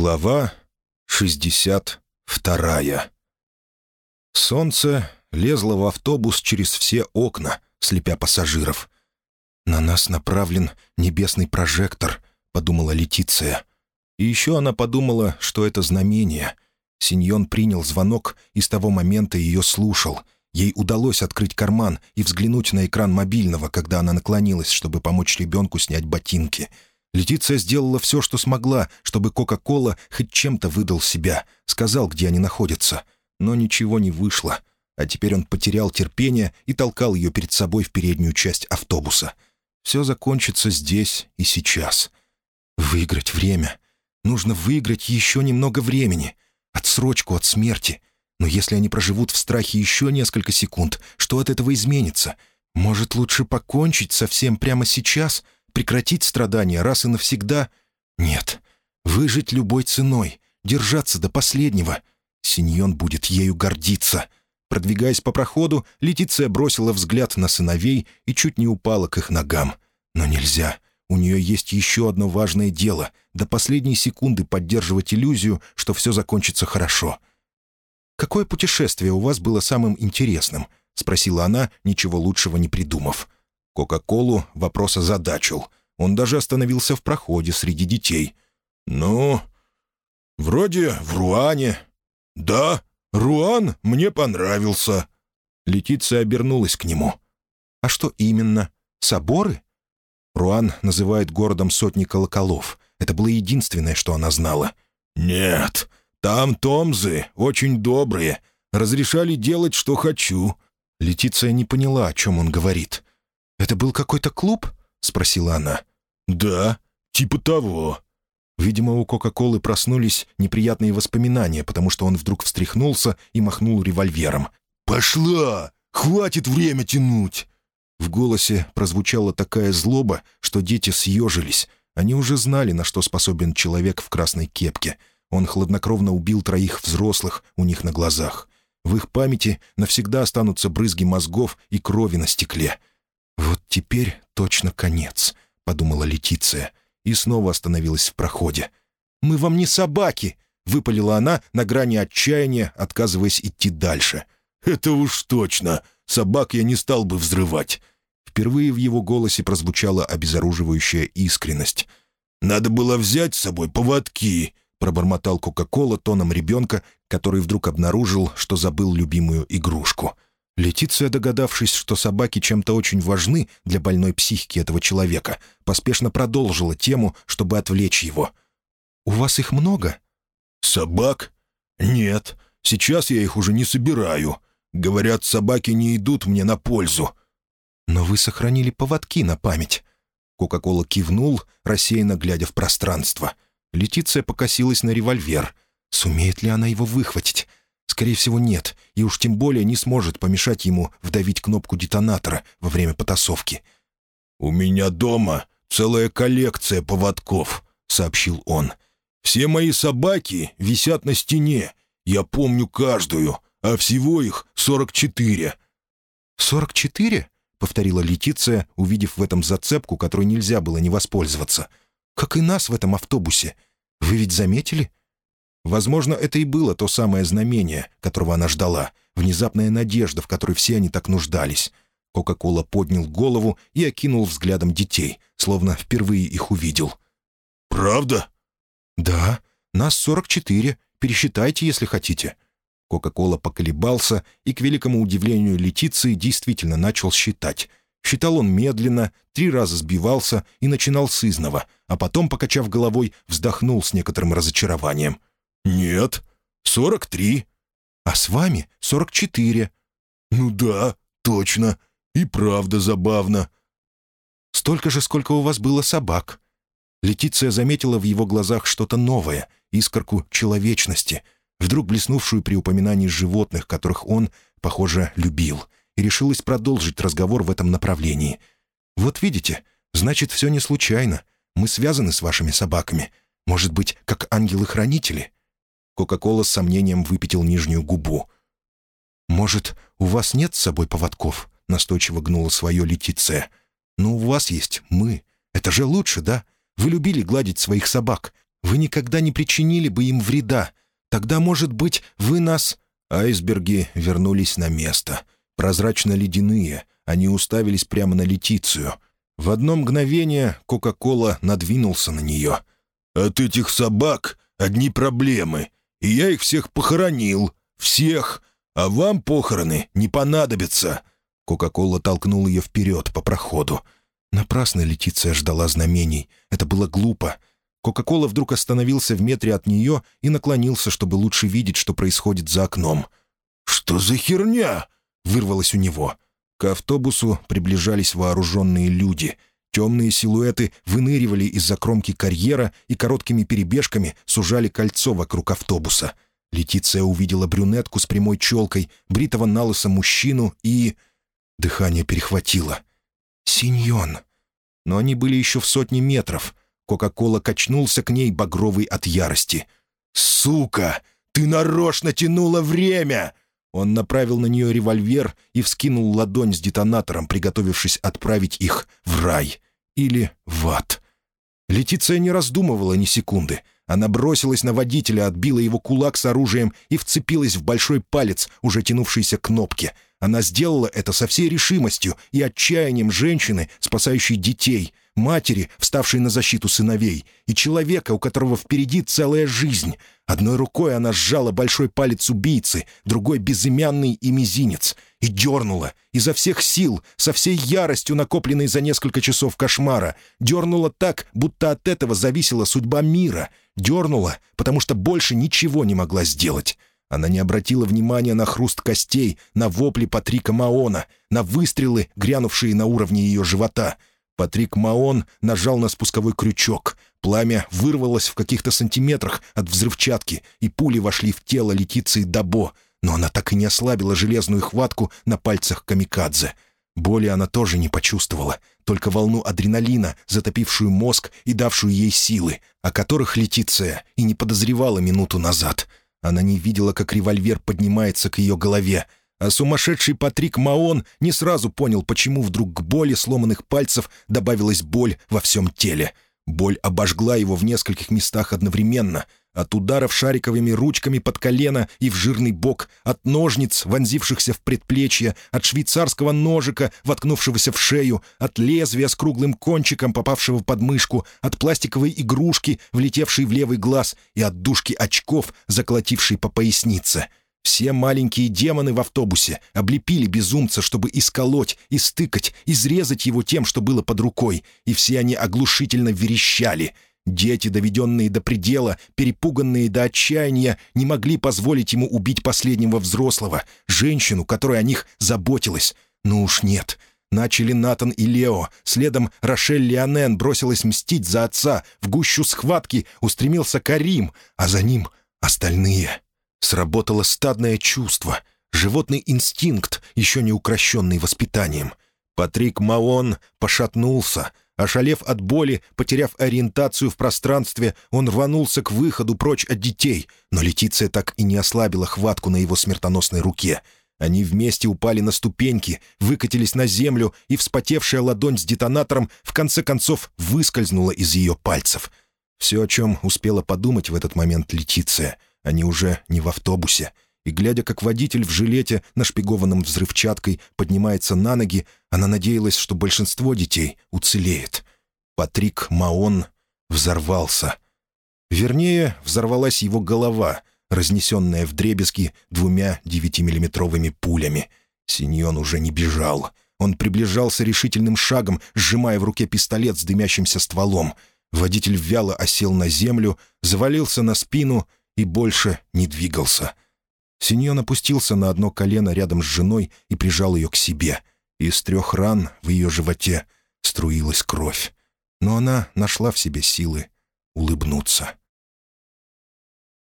Глава 62 Солнце лезло в автобус через все окна, слепя пассажиров. «На нас направлен небесный прожектор», — подумала Летиция. И еще она подумала, что это знамение. Синьон принял звонок и с того момента ее слушал. Ей удалось открыть карман и взглянуть на экран мобильного, когда она наклонилась, чтобы помочь ребенку снять ботинки — Летиция сделала все, что смогла, чтобы Кока-Кола хоть чем-то выдал себя, сказал, где они находятся. Но ничего не вышло. А теперь он потерял терпение и толкал ее перед собой в переднюю часть автобуса. Все закончится здесь и сейчас. Выиграть время. Нужно выиграть еще немного времени. Отсрочку от смерти. Но если они проживут в страхе еще несколько секунд, что от этого изменится? Может, лучше покончить совсем прямо сейчас — Прекратить страдания раз и навсегда? Нет. Выжить любой ценой, держаться до последнего. Синьон будет ею гордиться. Продвигаясь по проходу, Летиция бросила взгляд на сыновей и чуть не упала к их ногам. Но нельзя. У нее есть еще одно важное дело — до последней секунды поддерживать иллюзию, что все закончится хорошо. «Какое путешествие у вас было самым интересным?» — спросила она, ничего лучшего не придумав. Кока-Колу вопрос озадачил. Он даже остановился в проходе среди детей. «Ну, вроде в Руане». «Да, Руан мне понравился». Летиция обернулась к нему. «А что именно? Соборы?» Руан называет городом сотни колоколов. Это было единственное, что она знала. «Нет, там томзы, очень добрые. Разрешали делать, что хочу». Летиция не поняла, о чем он говорит. «Это был какой-то клуб?» — спросила она. «Да, типа того». Видимо, у Кока-Колы проснулись неприятные воспоминания, потому что он вдруг встряхнулся и махнул револьвером. «Пошла! Хватит время тянуть!» В голосе прозвучала такая злоба, что дети съежились. Они уже знали, на что способен человек в красной кепке. Он хладнокровно убил троих взрослых у них на глазах. В их памяти навсегда останутся брызги мозгов и крови на стекле — «Вот теперь точно конец», — подумала Летиция, и снова остановилась в проходе. «Мы вам не собаки!» — выпалила она на грани отчаяния, отказываясь идти дальше. «Это уж точно! Собак я не стал бы взрывать!» Впервые в его голосе прозвучала обезоруживающая искренность. «Надо было взять с собой поводки», — пробормотал Кока-Кола тоном ребенка, который вдруг обнаружил, что забыл любимую игрушку — Летиция, догадавшись, что собаки чем-то очень важны для больной психики этого человека, поспешно продолжила тему, чтобы отвлечь его. «У вас их много?» «Собак? Нет. Сейчас я их уже не собираю. Говорят, собаки не идут мне на пользу». «Но вы сохранили поводки на память». Кока-кола кивнул, рассеянно глядя в пространство. Летиция покосилась на револьвер. Сумеет ли она его выхватить? Скорее всего, нет, и уж тем более не сможет помешать ему вдавить кнопку детонатора во время потасовки. «У меня дома целая коллекция поводков», — сообщил он. «Все мои собаки висят на стене. Я помню каждую, а всего их сорок четыре». «Сорок четыре?» — повторила Летиция, увидев в этом зацепку, которой нельзя было не воспользоваться. «Как и нас в этом автобусе. Вы ведь заметили? Возможно, это и было то самое знамение, которого она ждала, внезапная надежда, в которой все они так нуждались. Кока-кола поднял голову и окинул взглядом детей, словно впервые их увидел. «Правда?» «Да, нас сорок четыре. Пересчитайте, если хотите». Кока-кола поколебался и, к великому удивлению Летиции, действительно начал считать. Считал он медленно, три раза сбивался и начинал с изного, а потом, покачав головой, вздохнул с некоторым разочарованием — «Нет, сорок три. А с вами сорок четыре». «Ну да, точно. И правда забавно». «Столько же, сколько у вас было собак». Летиция заметила в его глазах что-то новое, искорку человечности, вдруг блеснувшую при упоминании животных, которых он, похоже, любил, и решилась продолжить разговор в этом направлении. «Вот видите, значит, все не случайно. Мы связаны с вашими собаками. Может быть, как ангелы-хранители?» Кока-кола с сомнением выпятил нижнюю губу. «Может, у вас нет с собой поводков?» — настойчиво гнула свое Летиция. «Но у вас есть мы. Это же лучше, да? Вы любили гладить своих собак. Вы никогда не причинили бы им вреда. Тогда, может быть, вы нас...» Айсберги вернулись на место. Прозрачно-ледяные. Они уставились прямо на Летицию. В одно мгновение Кока-Кола надвинулся на нее. «От этих собак одни проблемы. И я их всех похоронил. Всех. А вам похороны не понадобятся». Кока-Кола толкнул ее вперед по проходу. Напрасно Летиция ждала знамений. Это было глупо. Кока-Кола вдруг остановился в метре от нее и наклонился, чтобы лучше видеть, что происходит за окном. «Что за херня?» — вырвалось у него. К автобусу приближались вооруженные люди. Темные силуэты выныривали из-за кромки карьера и короткими перебежками сужали кольцо вокруг автобуса. Летиция увидела брюнетку с прямой челкой, бритого налыса мужчину и... Дыхание перехватило. «Синьон!» Но они были еще в сотне метров. Кока-кола качнулся к ней, багровый от ярости. «Сука! Ты нарочно тянула время!» Он направил на нее револьвер и вскинул ладонь с детонатором, приготовившись отправить их в рай или в ад. Летиция не раздумывала ни секунды. Она бросилась на водителя, отбила его кулак с оружием и вцепилась в большой палец, уже тянувшийся к кнопке. Она сделала это со всей решимостью и отчаянием женщины, спасающей детей, матери, вставшей на защиту сыновей, и человека, у которого впереди целая жизнь. Одной рукой она сжала большой палец убийцы, другой — безымянный и мизинец, и дернула, изо всех сил, со всей яростью, накопленной за несколько часов кошмара, дернула так, будто от этого зависела судьба мира, дернула, потому что больше ничего не могла сделать. Она не обратила внимания на хруст костей, на вопли Патрика Маона, на выстрелы, грянувшие на уровне ее живота — Патрик Маон нажал на спусковой крючок. Пламя вырвалось в каких-то сантиметрах от взрывчатки, и пули вошли в тело Летиции Дабо, но она так и не ослабила железную хватку на пальцах камикадзе. Боли она тоже не почувствовала, только волну адреналина, затопившую мозг и давшую ей силы, о которых Летиция и не подозревала минуту назад. Она не видела, как револьвер поднимается к ее голове — а сумасшедший Патрик Маон не сразу понял, почему вдруг к боли сломанных пальцев добавилась боль во всем теле. Боль обожгла его в нескольких местах одновременно. От ударов шариковыми ручками под колено и в жирный бок, от ножниц, вонзившихся в предплечье, от швейцарского ножика, воткнувшегося в шею, от лезвия с круглым кончиком, попавшего под мышку, от пластиковой игрушки, влетевшей в левый глаз, и от дужки очков, заколотившей по пояснице — все маленькие демоны в автобусе облепили безумца, чтобы исколоть, истыкать, изрезать его тем, что было под рукой, и все они оглушительно верещали. Дети, доведенные до предела, перепуганные до отчаяния, не могли позволить ему убить последнего взрослого, женщину, которая о них заботилась. Ну уж нет. Начали Натан и Лео, следом Рошель Леонен бросилась мстить за отца, в гущу схватки устремился Карим, а за ним остальные. Сработало стадное чувство, животный инстинкт, еще не укращенный воспитанием. Патрик Маон пошатнулся. Ошалев от боли, потеряв ориентацию в пространстве, он рванулся к выходу прочь от детей, но Летиция так и не ослабила хватку на его смертоносной руке. Они вместе упали на ступеньки, выкатились на землю, и вспотевшая ладонь с детонатором в конце концов выскользнула из ее пальцев. Все, о чем успела подумать в этот момент Летиция — они уже не в автобусе. И, глядя, как водитель в жилете, нашпигованном взрывчаткой, поднимается на ноги, она надеялась, что большинство детей уцелеет. Патрик Маон взорвался. Вернее, взорвалась его голова, разнесенная в дребезги двумя девятимиллиметровыми пулями. Синьон уже не бежал. Он приближался решительным шагом, сжимая в руке пистолет с дымящимся стволом. Водитель вяло осел на землю, завалился на спину — и больше не двигался. Синьон опустился на одно колено рядом с женой и прижал ее к себе. Из трех ран в ее животе струилась кровь. Но она нашла в себе силы улыбнуться.